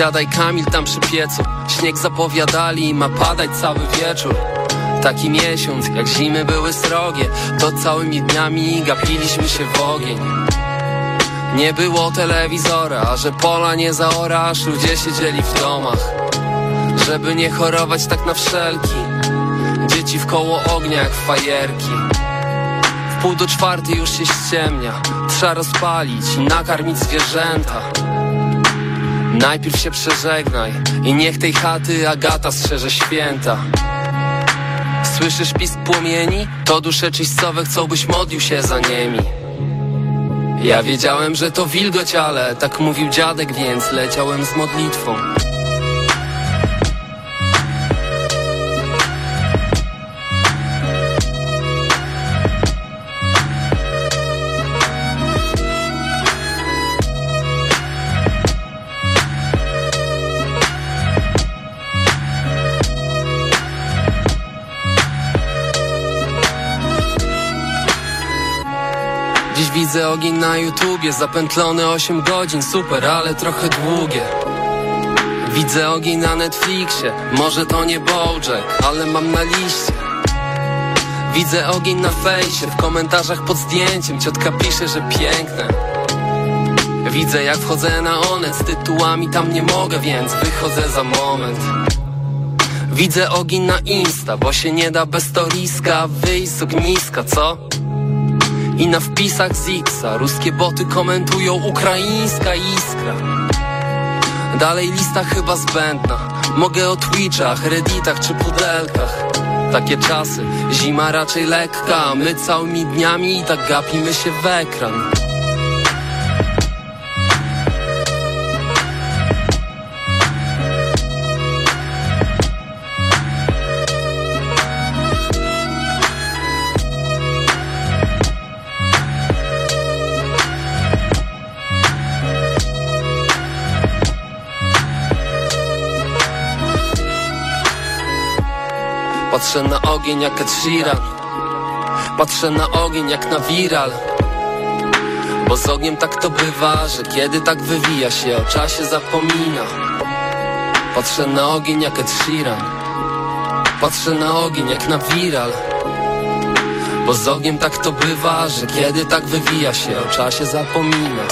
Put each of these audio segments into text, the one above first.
Siadaj Kamil tam przy piecu. Śnieg zapowiadali ma padać cały wieczór. Taki miesiąc, jak zimy były srogie To całymi dniami gapiliśmy się w ogień. Nie było telewizora, a że pola nie zaorasz Ludzie siedzieli w domach. Żeby nie chorować tak na wszelki. Dzieci w koło ognia jak fajerki. W pół do czwartej już się ściemnia. Trzeba rozpalić i nakarmić zwierzęta Najpierw się przeżegnaj i niech tej chaty Agata strzeże święta. Słyszysz pisk płomieni? To dusze czyścowe chcą byś modlił się za niemi. Ja wiedziałem, że to wilgoć, ale tak mówił dziadek, więc leciałem z modlitwą ogień na YouTubie, zapętlone 8 godzin, super, ale trochę długie. Widzę ogień na Netflixie, może to nie Bojack, ale mam na liście. Widzę ogień na fejsie, w komentarzach pod zdjęciem ciotka pisze, że piękne. Widzę jak wchodzę na onet z tytułami tam nie mogę, więc wychodzę za moment. Widzę ogień na Insta, bo się nie da bez toriska wyjść z ogniska, co? I na wpisach z Xa ruskie boty komentują ukraińska iskra. Dalej lista chyba zbędna. Mogę o Twitchach, Redditach czy pudelkach. Takie czasy, zima raczej lekka. My całymi dniami i tak gapimy się w ekran Patrzę na ogień jak Ed Sheeran. Patrzę na ogień jak na viral. Bo z ogniem tak to bywa, że kiedy tak wywija się o czasie zapomina. Patrzę na ogień jak Ed Sheeran. Patrzę na ogień jak na viral. Bo z ogniem tak to bywa, że kiedy tak wywija się o czasie zapomina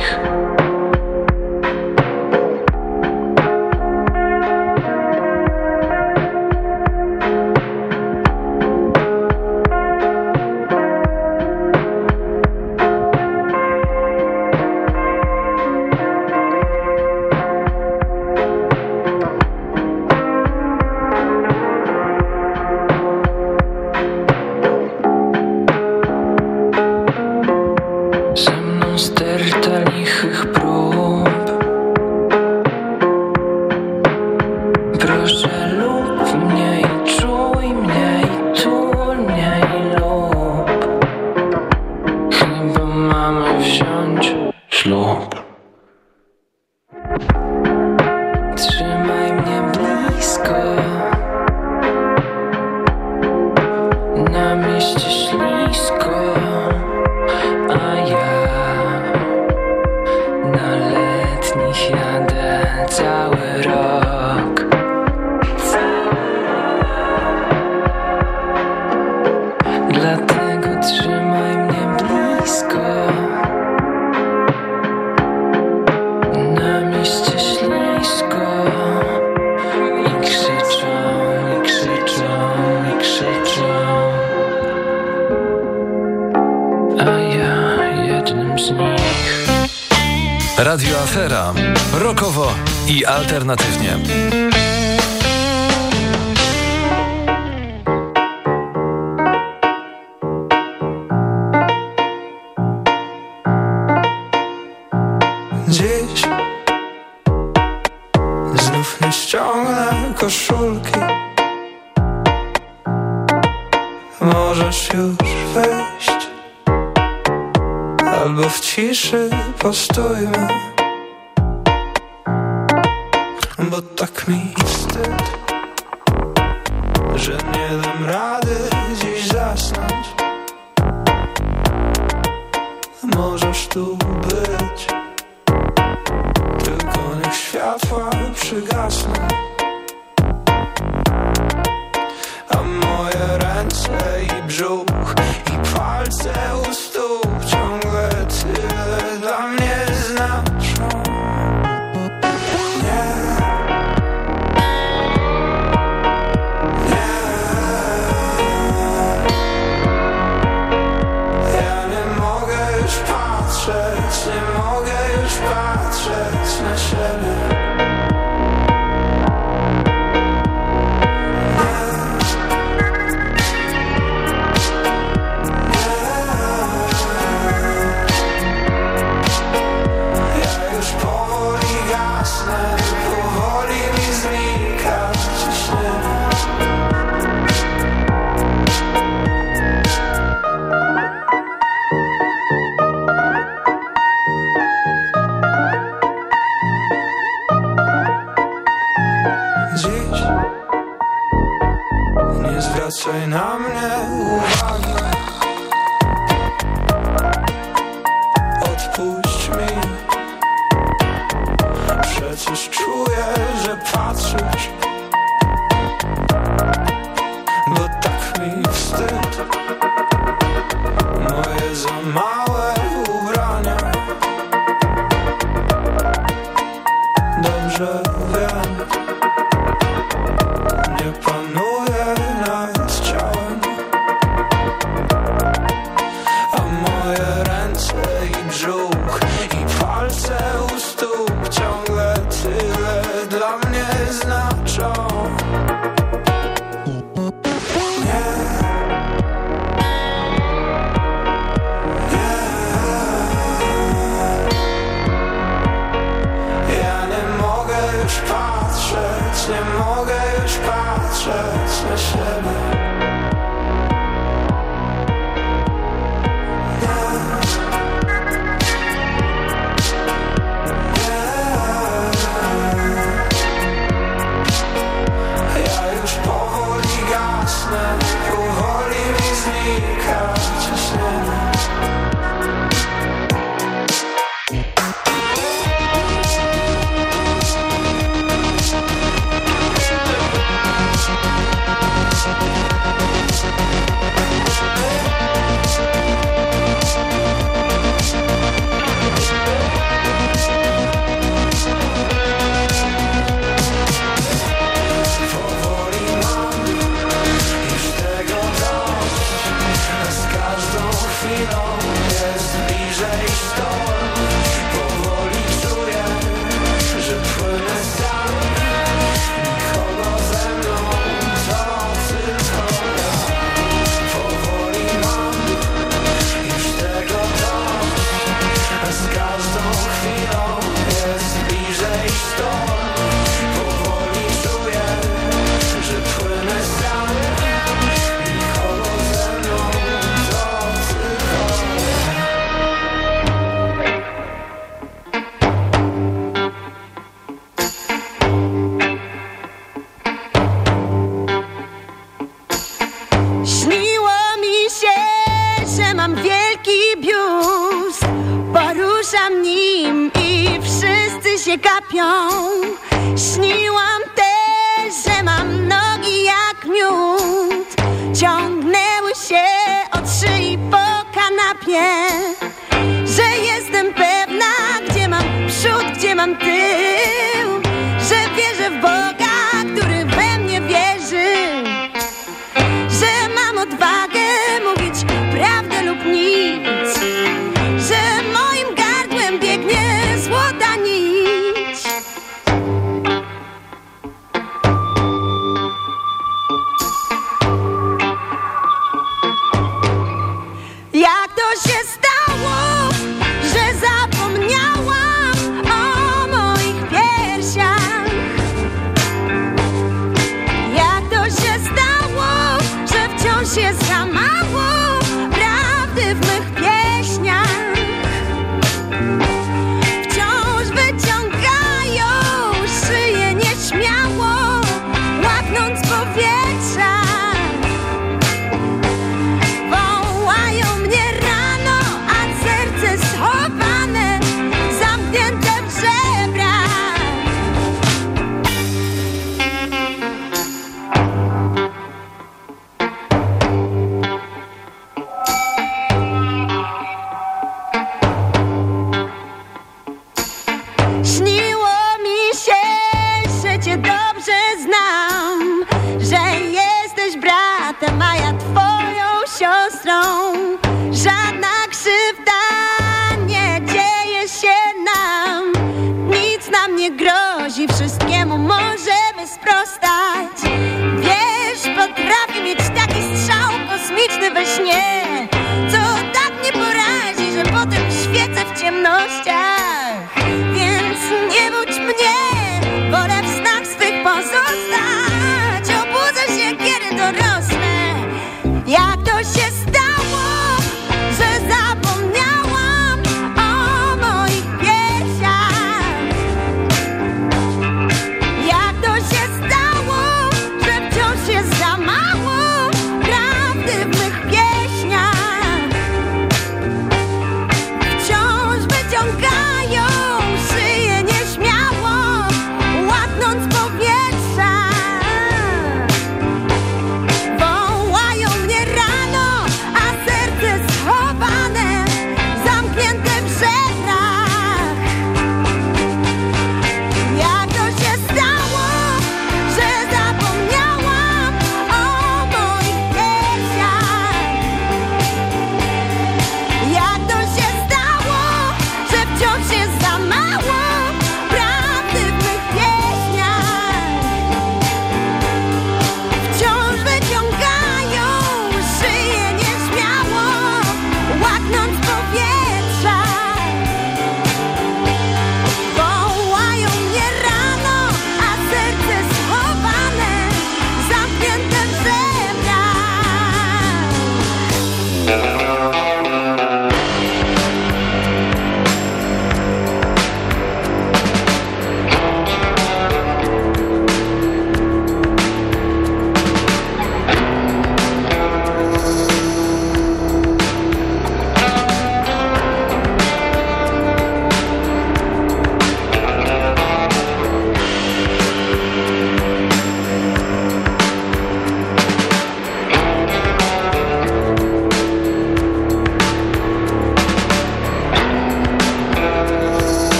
a możesz już wejść, Albo w ciszy postójmy Bo tak mi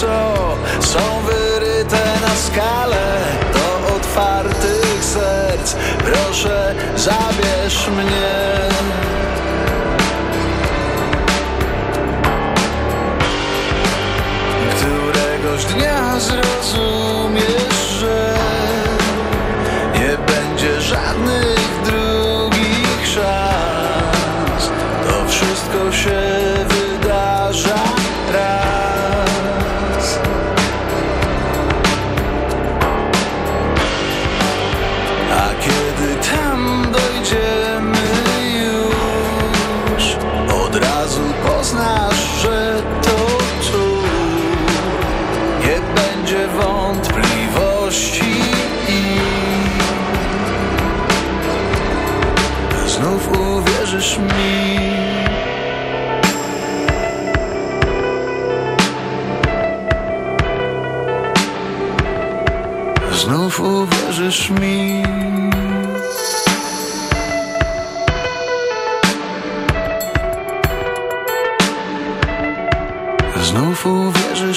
co są wyryte na skalę do otwartych serc. Proszę, zabierz mnie. Któregoś dnia zrozumiem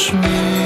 uwierzysz mi.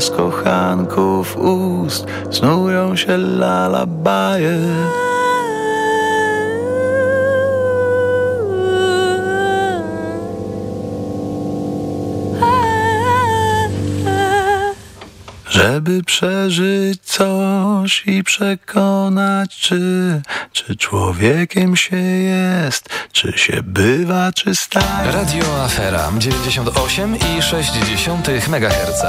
Z kochanków ust snują się lalabaje. Żeby przeżyć coś i przekonać, czy, czy człowiekiem się jest, czy się bywa, czy staje. Radio Afera 98,6 MHz.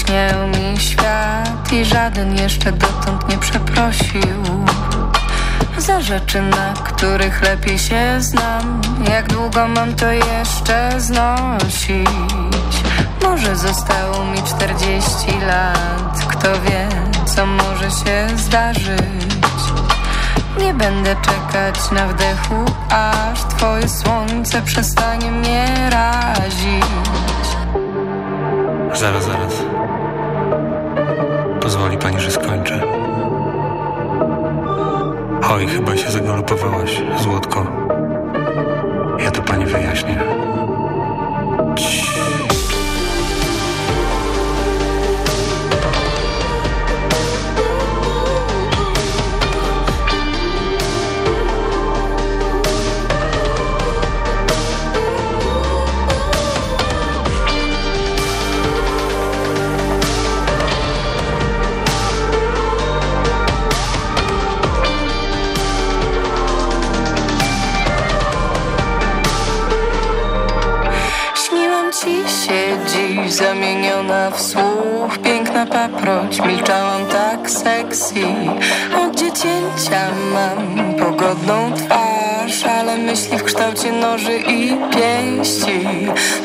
Objaśniają mi świat i żaden jeszcze dotąd nie przeprosił za rzeczy, na których lepiej się znam. Jak długo mam to jeszcze znosić? Może zostało mi 40 lat, kto wie, co może się zdarzyć. Nie będę czekać na wdechu, aż twoje słońce przestanie mnie razić. Zaraz, zaraz. Pozwoli pani, że skończę. Oj, chyba się zagalopowałaś, Złotko. Ja to pani wyjaśnię. Od dziecięcia mam? Pogodną twarz Ale myśli w kształcie noży i pięści.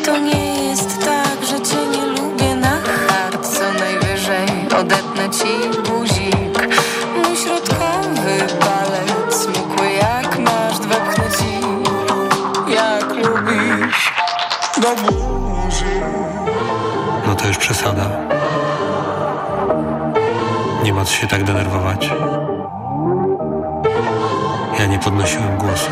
To nie jest tak, że cię nie lubię na hart Co najwyżej odetnę ci buzik Mój środkowy palec smukły jak masz Wepchnę ci jak lubisz do buzi to już przesada. Co się tak denerwować. Ja nie podnosiłem głosu.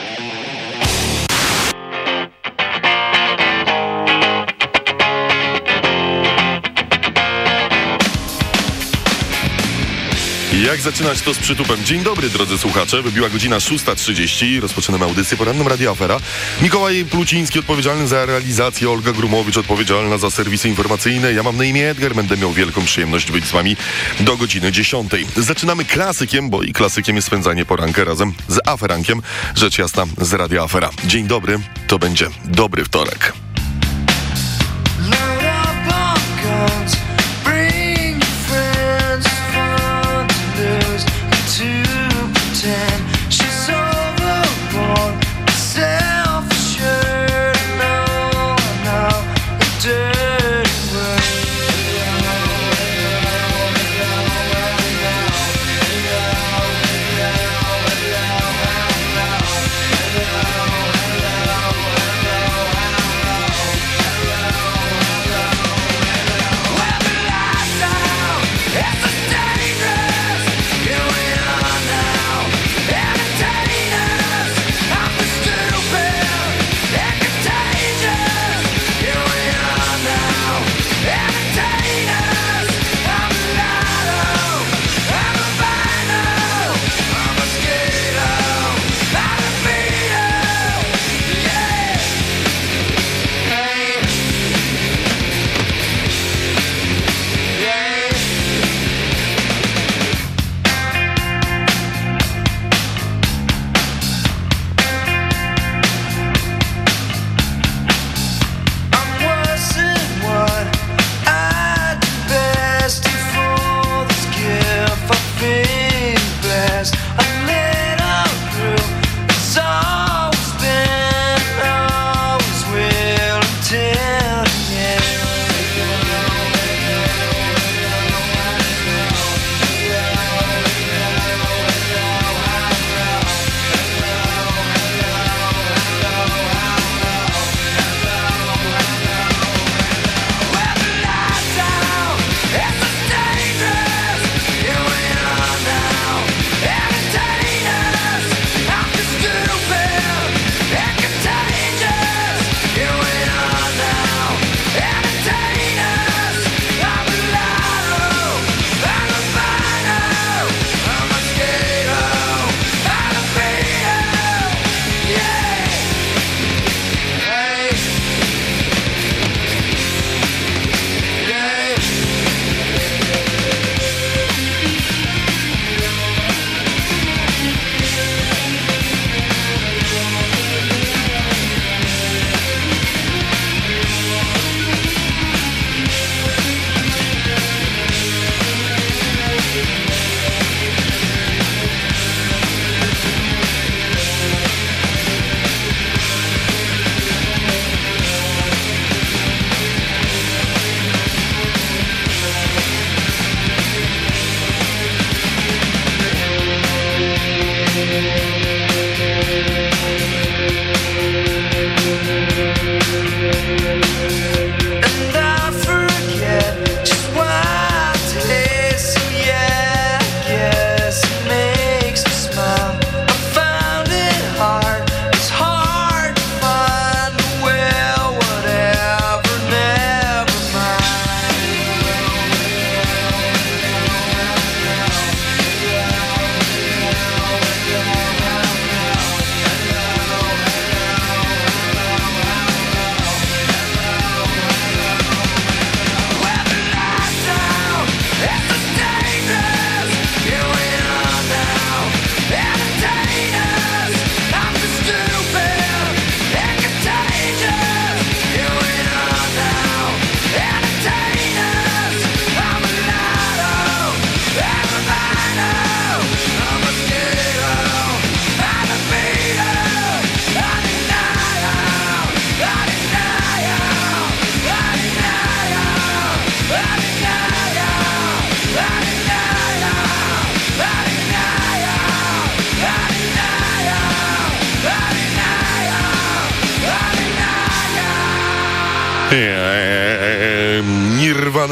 Jak zaczynać to z przytupem? Dzień dobry, drodzy słuchacze. Wybiła godzina 6.30. Rozpoczynamy audycję poranną Radio Afera. Mikołaj Pluciński odpowiedzialny za realizację, Olga Grumowicz odpowiedzialna za serwisy informacyjne. Ja mam na imię Edgar, będę miał wielką przyjemność być z wami do godziny 10. Zaczynamy klasykiem, bo i klasykiem jest spędzanie poranka razem z Aferankiem. Rzecz jasna z Radio Afera. Dzień dobry, to będzie dobry wtorek.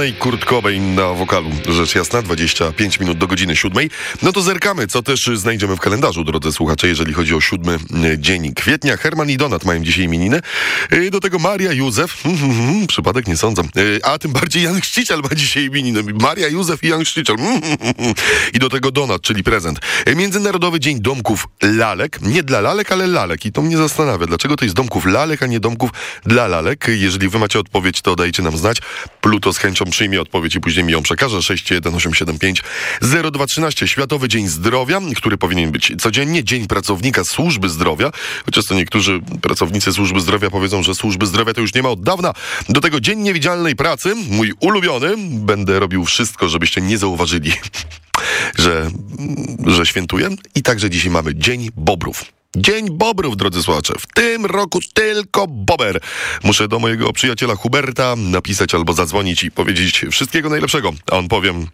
Kurtkowej na wokalu. Rzecz jasna, 25 minut do godziny siódmej. No to zerkamy, co też znajdziemy w kalendarzu, drodzy słuchacze, jeżeli chodzi o siódmy e, dzień kwietnia. Herman i Donat mają dzisiaj imieniny. E, Do tego Maria Józef. Hmm, hmm, hmm, Przypadek nie sądzę. E, A tym bardziej Jan Chrzciciel ma dzisiaj imieniny. Maria Józef i Jan Chrzciciel. I do tego Donat, czyli prezent. Międzynarodowy Dzień Domków Lalek. Nie dla lalek, ale lalek. I to mnie zastanawia, dlaczego to jest domków lalek, a nie domków dla lalek. Jeżeli wy macie odpowiedź, to dajcie nam znać. Pluto z chęcią przyjmie odpowiedź i później mi ją przekaże. 61875 0213. Światowy Dzień Zdrowia, który powinien być codziennie. Dzień Pracownika Służby Zdrowia. Chociaż to niektórzy pracownicy Służby Zdrowia powiedzą, że Służby Zdrowia to już nie ma od dawna. Do tego Dzień Niewidzialnej Pracy. Mój ulubiony. Będę robił wszystko, żebyście nie zauważyli, że, że świętuję. I także dzisiaj mamy Dzień Bobrów. Dzień Bobrów, drodzy słuchacze. W tym roku tylko bober. Muszę do mojego przyjaciela Huberta napisać albo zadzwonić i powiedzieć wszystkiego najlepszego. A on powiem,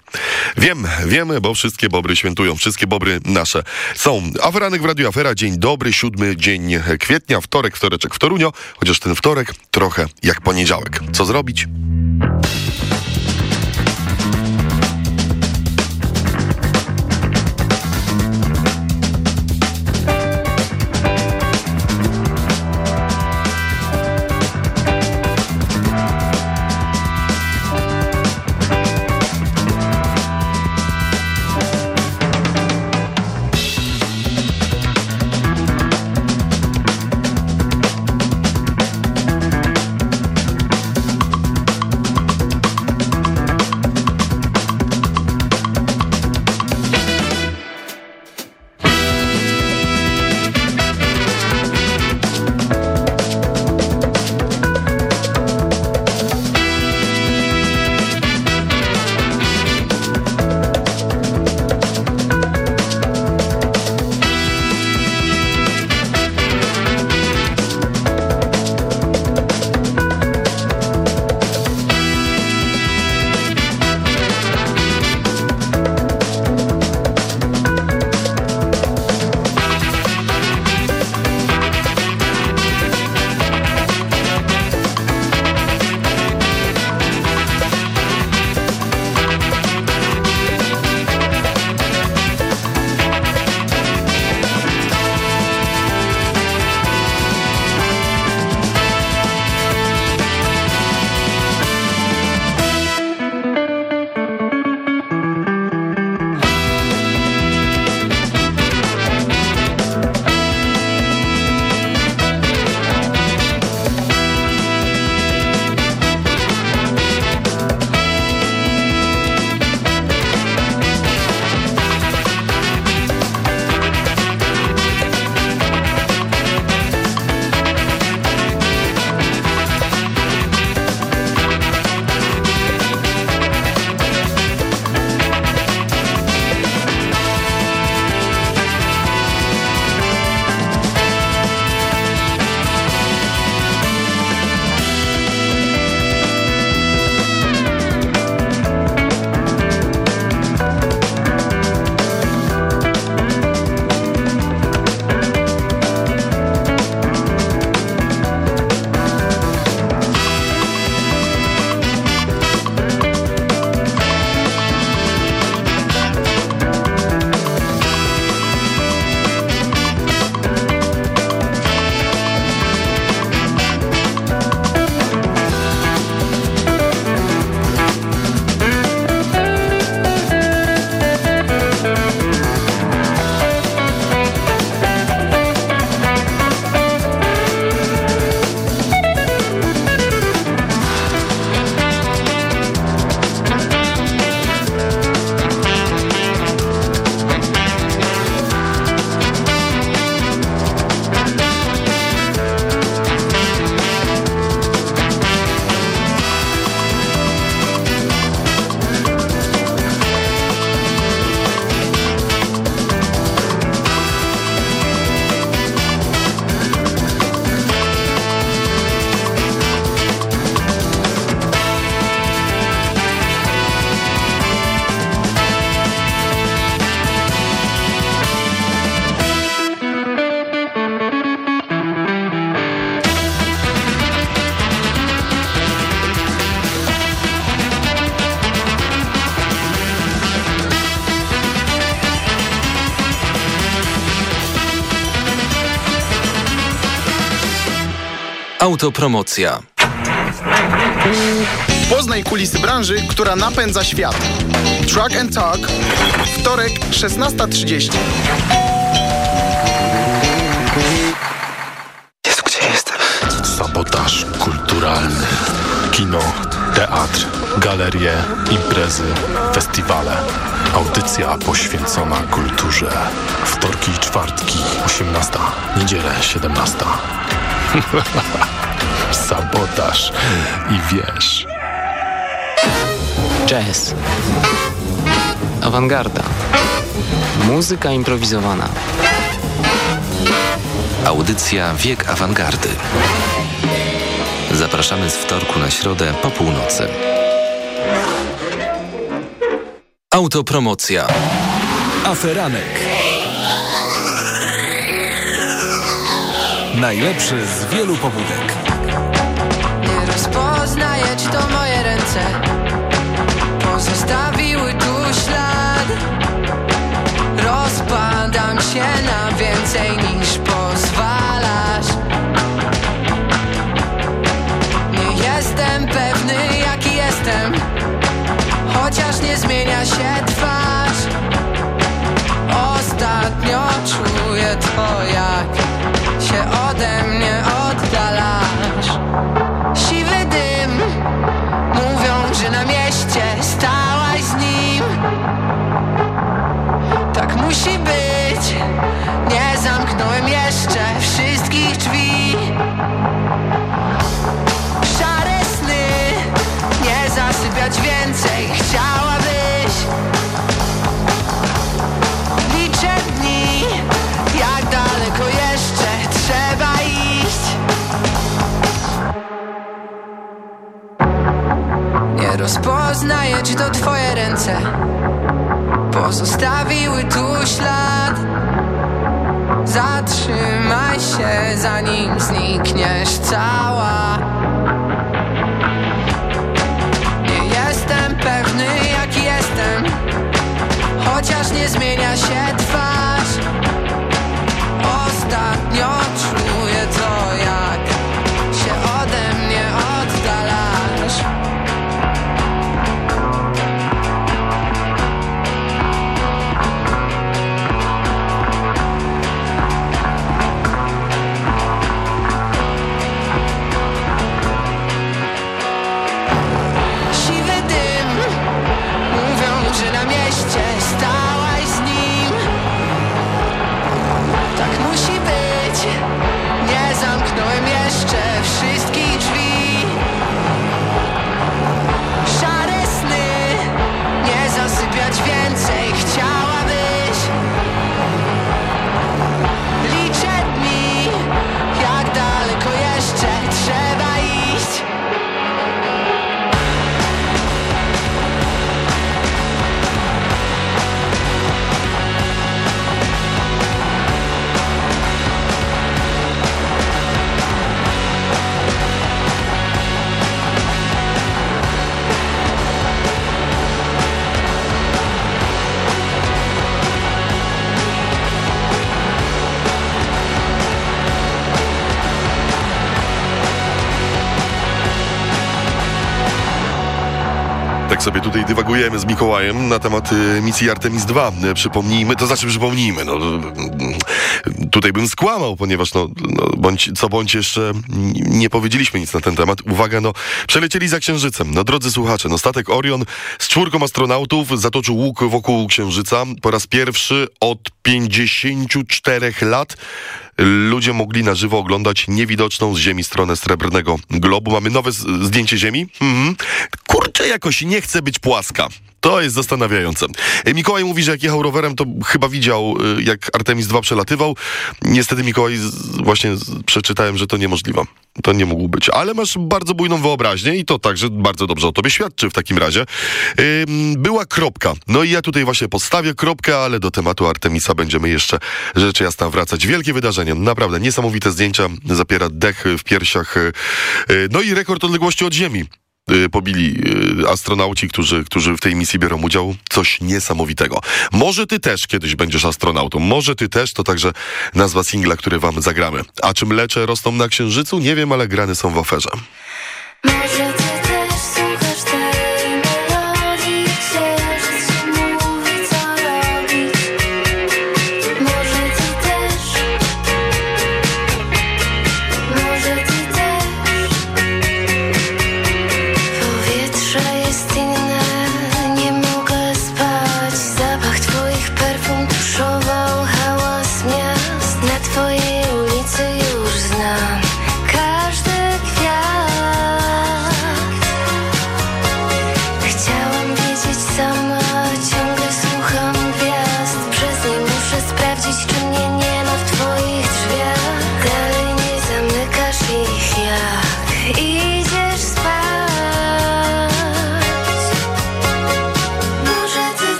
wiem, wiemy, bo wszystkie bobry świętują, wszystkie bobry nasze są. Aferanek w Radio Afera, dzień dobry, siódmy dzień kwietnia, wtorek, wtoreczek, wtorunio, chociaż ten wtorek trochę jak poniedziałek. Co zrobić? Autopromocja. Poznaj kulisy branży, która napędza świat. Truck and Talk. Wtorek, 16.30. Jezu, gdzie jestem? Sabotaż kulturalny. Kino, teatr, galerie, imprezy, festiwale. Audycja poświęcona kulturze. Wtorki i czwartki, 18. Niedzielę, 17. Sabotaż i wiesz. Jazz. Awangarda. Muzyka improwizowana. Audycja Wiek Awangardy. Zapraszamy z wtorku na środę po północy. Autopromocja. Aferanek. Najlepszy z wielu pobudek. Nie rozpoznaję, czy to moje ręce Pozostawiły tu ślad. Rozpadam się na więcej niż pozwalasz Dywagujemy z Mikołajem na temat y, misji Artemis II. Y, Przypomnijmy, to znaczy przypomnijmy, no, y, tutaj bym skłamał, ponieważ no, no bądź, co bądź jeszcze nie powiedzieliśmy nic na ten temat. Uwaga, no, przelecieli za Księżycem. No, drodzy słuchacze, no, statek Orion z czwórką astronautów zatoczył łuk wokół Księżyca. Po raz pierwszy od 54 lat ludzie mogli na żywo oglądać niewidoczną z Ziemi stronę srebrnego globu. Mamy nowe zdjęcie Ziemi. Mhm. Kurczę, jakoś nie chce być płaska. To jest zastanawiające. E, Mikołaj mówi, że jak jechał rowerem, to chyba widział, y, jak Artemis II przelatywał. Niestety, Mikołaj, właśnie przeczytałem, że to niemożliwe. To nie mógł być. Ale masz bardzo bujną wyobraźnię i to także bardzo dobrze o tobie świadczy w takim razie. Była kropka. No i ja tutaj właśnie postawię kropkę, ale do tematu Artemisa będziemy jeszcze rzecz jasna wracać. Wielkie wydarzenie. Naprawdę niesamowite zdjęcia. Zapiera dech w piersiach. y, No i rekord odległości od Ziemi. Y, pobili y, astronauci, którzy, którzy w tej misji biorą udział. Coś niesamowitego. Może ty też kiedyś będziesz astronautą. Może ty też, to także nazwa singla, który wam zagramy. A czy mlecze rosną na Księżycu? Nie wiem, ale grany są w aferze.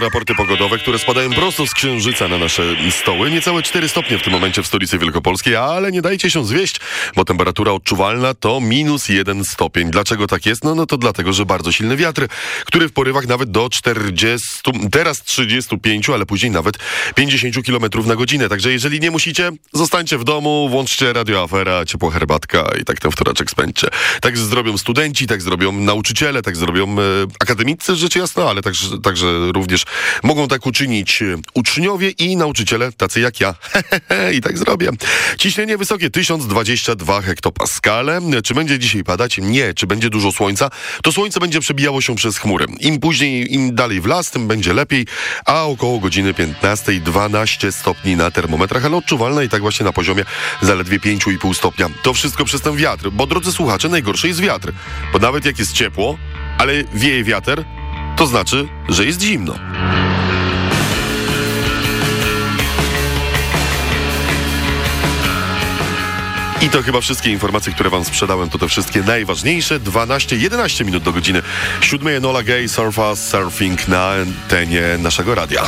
Raporty pogodowe, które spadają prosto z księżyca na nasze stoły. Niecałe 4 stopnie w tym momencie w stolicy wielkopolskiej, ale nie dajcie się zwieść, bo temperatura odczuwalna to minus 1 stopień. Dlaczego tak jest? No, no to dlatego, że bardzo silny wiatr, który w porywach nawet do 40, teraz 35, ale później nawet 50 km na godzinę. Także jeżeli nie musicie, zostańcie w domu, włączcie radio afera, ciepła herbatka i tak ten wtoreczek spędźcie. Tak zrobią studenci, tak zrobią nauczyciele, tak zrobią e, akademicy, rzecz jasna, ale także, także również mogą tak uczynić e, uczniowie i nauczyciele, tacy jak ja. I tak zrobię. Ciśnienie wysokie 1022 hektopaskale. Czy będzie dzisiaj padać? Nie. Czy będzie dużo słońca? To słońce będzie przebijało się przez chmury. Im później, im dalej w las, tym będzie lepiej, a około godziny 15 12 stopni na termometrach, ale odczuwalne i tak właśnie na poziomie zaledwie 5,5 stopnia. To wszystko przez ten wiatr, bo drodzy słuchacze, najgorszy jest wiatr. Bo nawet jak jest ciepło, ale wieje wiatr, to znaczy, że jest zimno. I to chyba wszystkie informacje, które wam sprzedałem, to te wszystkie najważniejsze. 12-11 minut do godziny 7. Enola Gay Surfa Surfing na antenie naszego radia.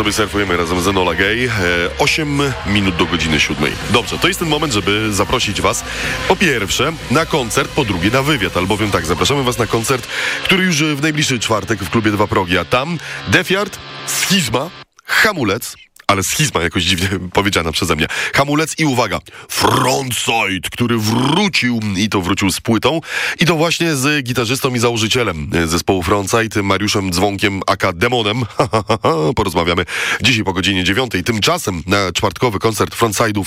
Sobie surfujemy razem z Enola Gay. E, 8 minut do godziny 7. Dobrze, to jest ten moment, żeby zaprosić Was po pierwsze na koncert, po drugie na wywiad. Albowiem tak, zapraszamy Was na koncert, który już w najbliższy czwartek w klubie Dwa Progi, a tam Defiard, Schizma, Hamulec, ale schizma jakoś dziwnie powiedziana przeze mnie. Hamulec i uwaga, Frontside, który wrócił i to wrócił z płytą i to właśnie z gitarzystą i założycielem zespołu Frontside, Mariuszem Dzwonkiem aka Demonem. Porozmawiamy dzisiaj po godzinie dziewiątej. Tymczasem na czwartkowy koncert Frontside'ów,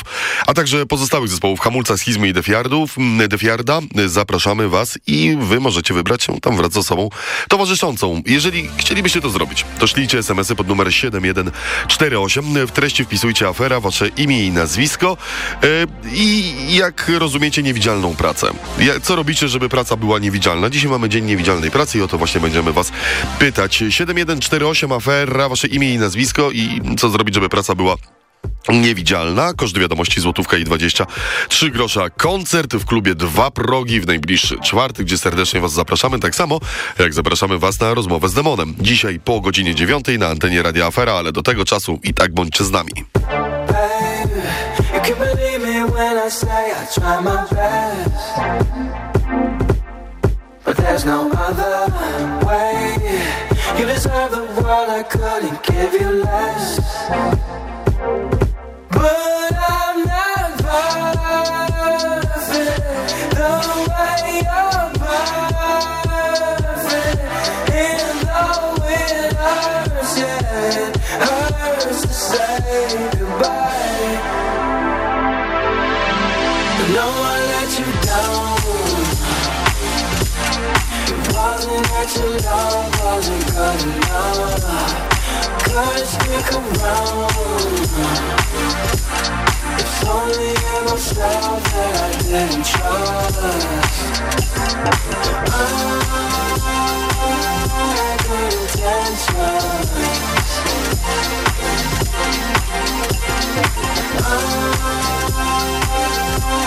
a także pozostałych zespołów Hamulca, Schizmy i Defiardów, Defiarda zapraszamy Was i Wy możecie wybrać się tam wraz z osobą towarzyszącą. Jeżeli chcielibyście to zrobić, to szlijcie SMS-y pod numer 7148 w treści wpisujcie afera, wasze imię i nazwisko e, i jak rozumiecie niewidzialną pracę. Co robicie, żeby praca była niewidzialna? Dzisiaj mamy Dzień Niewidzialnej Pracy i o to właśnie będziemy was pytać. 7148 afera, wasze imię i nazwisko i co zrobić, żeby praca była Niewidzialna, koszt wiadomości złotówka i 23 grosza. Koncert w klubie Dwa Progi w najbliższy czwartek, gdzie serdecznie Was zapraszamy, tak samo jak zapraszamy Was na rozmowę z demonem. Dzisiaj po godzinie dziewiątej na antenie Radia Afera, ale do tego czasu i tak bądźcie z nami. But that your love wasn't good enough. Around. It's only that I didn't trust. I had good intentions. I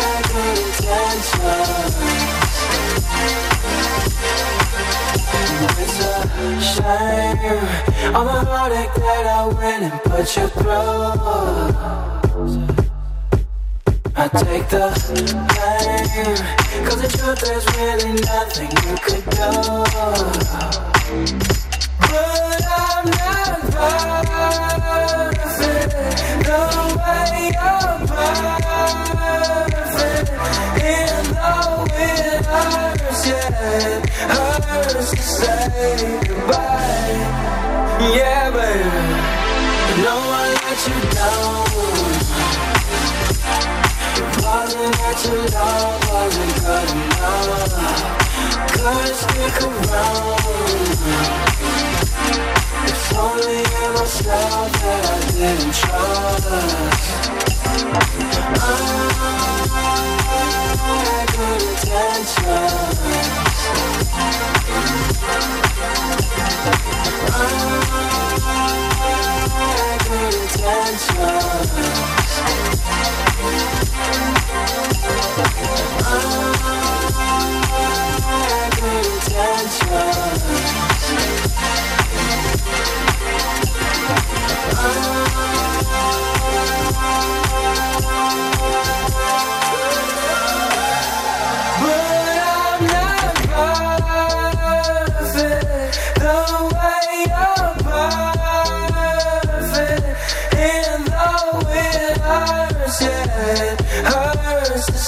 had good intentions. It's a shame all the heartache that I went and put you through. I take the blame Cause the truth there's really nothing you could do But I'm not perfect The way hurts to say goodbye. Yeah, baby. No one let you down. Wasn't that your love wasn't good enough. Couldn't stick around only in myself that I didn't trust. I had good intentions I good intentions. Oh, good intentions. Oh,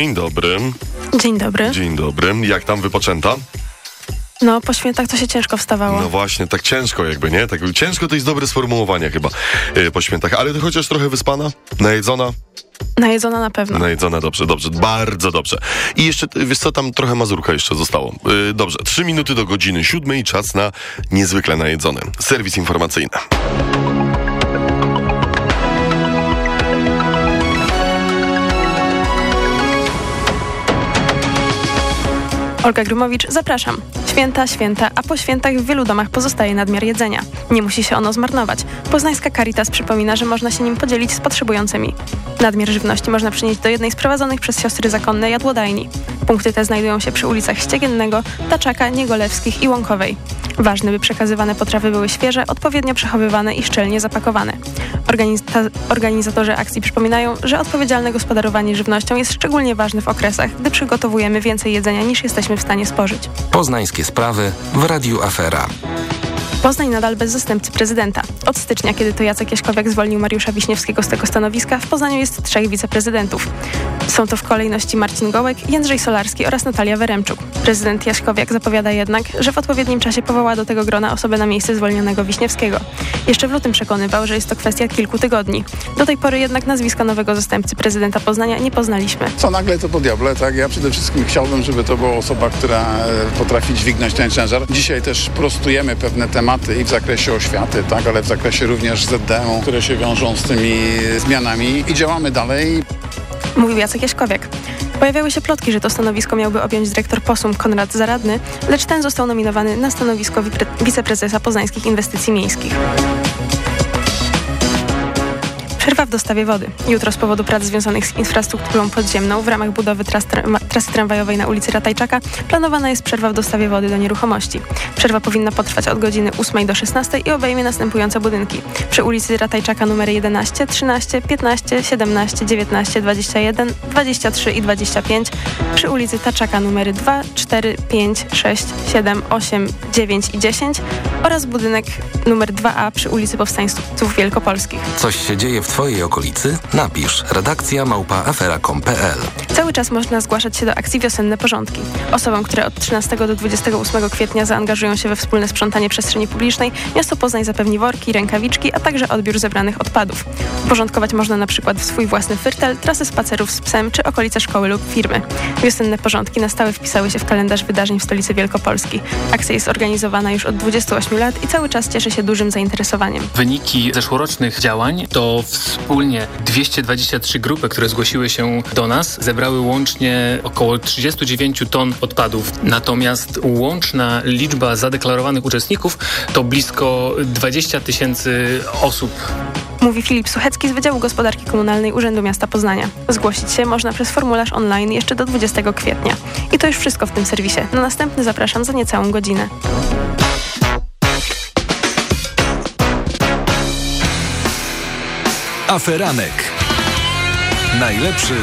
Dzień dobry. Dzień dobry. Dzień dobry. Jak tam wypoczęta? No, po świętach to się ciężko wstawało. No właśnie, tak ciężko jakby, nie? Tak ciężko to jest dobre sformułowanie chyba yy, po świętach, ale ty chociaż trochę wyspana, najedzona, Najedzona na pewno. Najedzona, dobrze, dobrze, bardzo dobrze. I jeszcze, wiesz co, tam trochę mazurka jeszcze zostało. Yy, dobrze, trzy minuty do godziny siódmej, czas na niezwykle najedzony. Serwis informacyjny. Olga Grumowicz, zapraszam. Święta, święta, a po świętach w wielu domach pozostaje nadmiar jedzenia. Nie musi się ono zmarnować. Poznańska Caritas przypomina, że można się nim podzielić z potrzebującymi. Nadmiar żywności można przynieść do jednej z prowadzonych przez siostry zakonne jadłodajni. Punkty te znajdują się przy ulicach Ściegiennego, Taczaka, Niegolewskich i Łąkowej. Ważne, by przekazywane potrawy były świeże, odpowiednio przechowywane i szczelnie zapakowane. Organiza- organizatorzy akcji przypominają, że odpowiedzialne gospodarowanie żywnością jest szczególnie ważne w okresach, gdy przygotowujemy więcej jedzenia niż jesteśmy w stanie spożyć. Poznańskie sprawy w Radiu Afera. Poznań nadal bez zastępcy prezydenta. Od stycznia, kiedy to Jacek Jaśkowiak zwolnił Mariusza Wiśniewskiego z tego stanowiska, w Poznaniu jest trzech wiceprezydentów. Są to w kolejności Marcin Gołek, Jędrzej Solarski oraz Natalia Weremczuk. Prezydent Jaśkowiak zapowiada jednak, że w odpowiednim czasie powoła do tego grona osobę na miejsce zwolnionego Wiśniewskiego. Jeszcze w lutym przekonywał, że jest to kwestia kilku tygodni. Do tej pory jednak nazwiska nowego zastępcy prezydenta Poznania nie poznaliśmy. Co nagle to po diable, tak? Ja przede wszystkim chciałbym, żeby to była osoba, która e, potrafi dźwignąć ten ciężar. Dzisiaj też prostujemy pewne tematy i w zakresie oświaty, tak? Ale w zakresie również ZDM, które się wiążą z tymi zmianami i działamy dalej. Mówił Jacek Jaśkowiak. Pojawiały się plotki, że to stanowisko miałby objąć dyrektor posum Konrad Zaradny, lecz ten został nominowany na stanowisko wiceprezesa poznańskich inwestycji miejskich. Przerwa w dostawie wody. Jutro z powodu prac związanych z infrastrukturą podziemną w ramach budowy tras tra- trasy tramwajowej na ulicy Ratajczaka planowana jest przerwa w dostawie wody do nieruchomości. Przerwa powinna potrwać od godziny 8 do 16 i obejmie następujące budynki. Przy ulicy Ratajczaka numery 11, 13, 15, 17, 19, 21, 23 i 25, przy ulicy Taczaka numery 2, 4, 5, 6, 7, 8, 9 i 10 oraz budynek numer 2A przy ulicy Powstańców Wielkopolskich. Coś się dzieje w Twojej okolicy? Napisz redakcja małpaafera.com.pl Cały czas można zgłaszać się do akcji Wiosenne Porządki. Osobom, które od 13 do 28 kwietnia zaangażują się we wspólne sprzątanie przestrzeni publicznej, miasto Poznań zapewni worki, rękawiczki, a także odbiór zebranych odpadów. Porządkować można na przykład w swój własny fyrtel, trasy spacerów z psem czy okolice szkoły lub firmy. Wiosenne porządki na stałe wpisały się w kalendarz wydarzeń w stolicy Wielkopolski. Akcja jest organizowana już od 28 lat i cały czas cieszy się dużym zainteresowaniem. Wyniki zeszłorocznych działań to wspólnie 223 grupy, które zgłosiły się do nas, zebrały łącznie około 39 ton odpadów. Natomiast łączna liczba zadeklarowanych uczestników to blisko 20 tysięcy osób. Mówi Filip Suchecki z Wydziału Gospodarki Komunalnej Urzędu Miasta Poznania. Zgłosić się można przez formularz online jeszcze do 20 kwietnia. I to już wszystko w tym serwisie. Na następny zapraszam za niecałą godzinę. Aferanek. Najlepszy